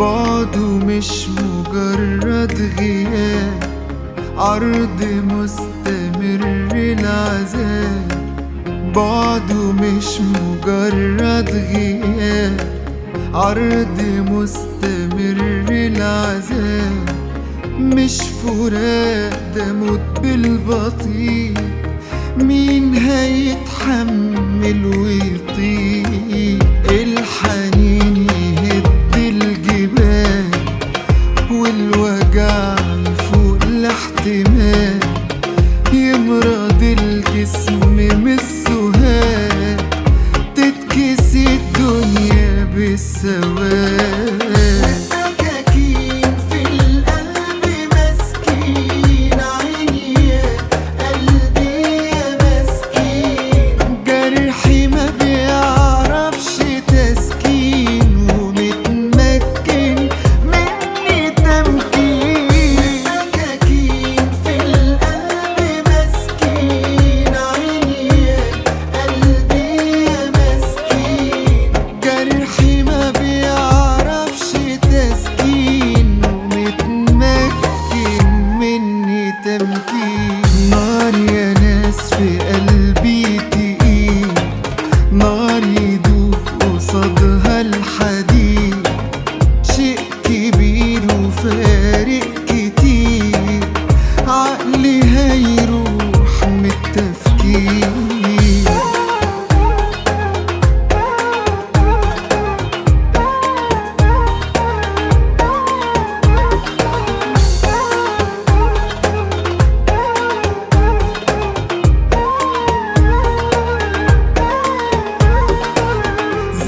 بعده مش مجرد غياب عرض مستمر العذاب بعده مش مجرد غياب عرض مستمر العذاب مش فراق ده موت بالبطيء مين هيتحمل ويطيق الحنين والوجع يفوق الاحتمال. يمرض الجسم من السهاد تتكسي الدنيا بالسواد.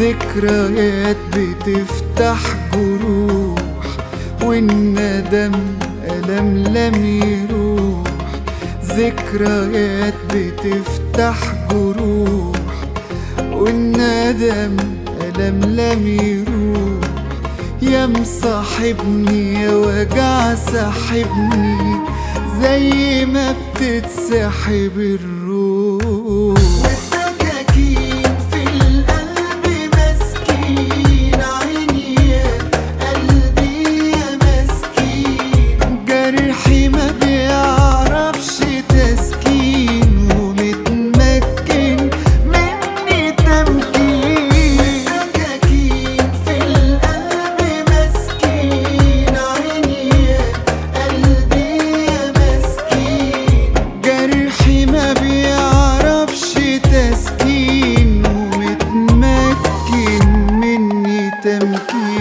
ذكريات بتفتح جروح والندم ألم لم يروح. ذكريات بتفتح جروح والندم ألم لم يروح. يا مصاحبني يا وجع ساحبني زي ما بتتسحب الروح. temkin